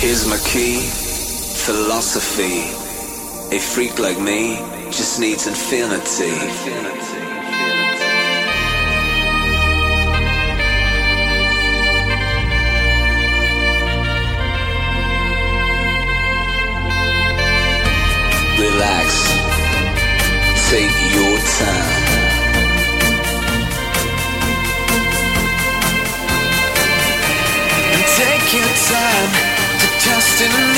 Here's my key, philosophy. A freak like me just needs infinity. Relax, take your time. Trust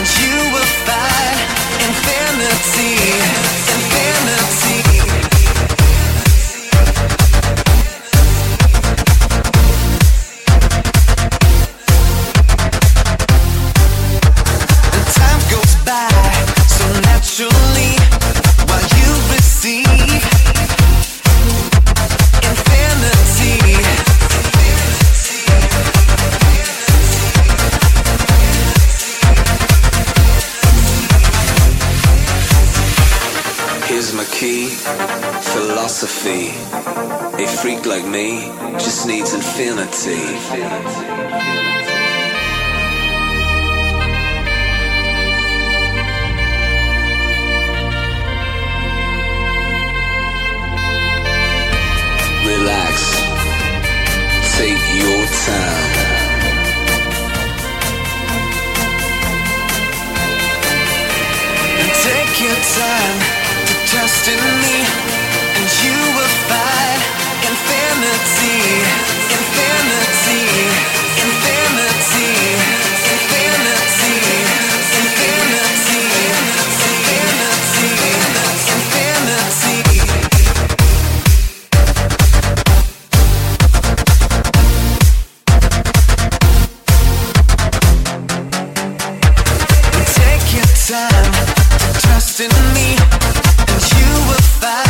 you will find infinity, Here's my key, philosophy. A freak like me just needs infinity. Relax, take your time. Take your time to trust in me, and you will find infinity, infinity, infinity, infinity, infinity, infinity, infinity. Take your time will find.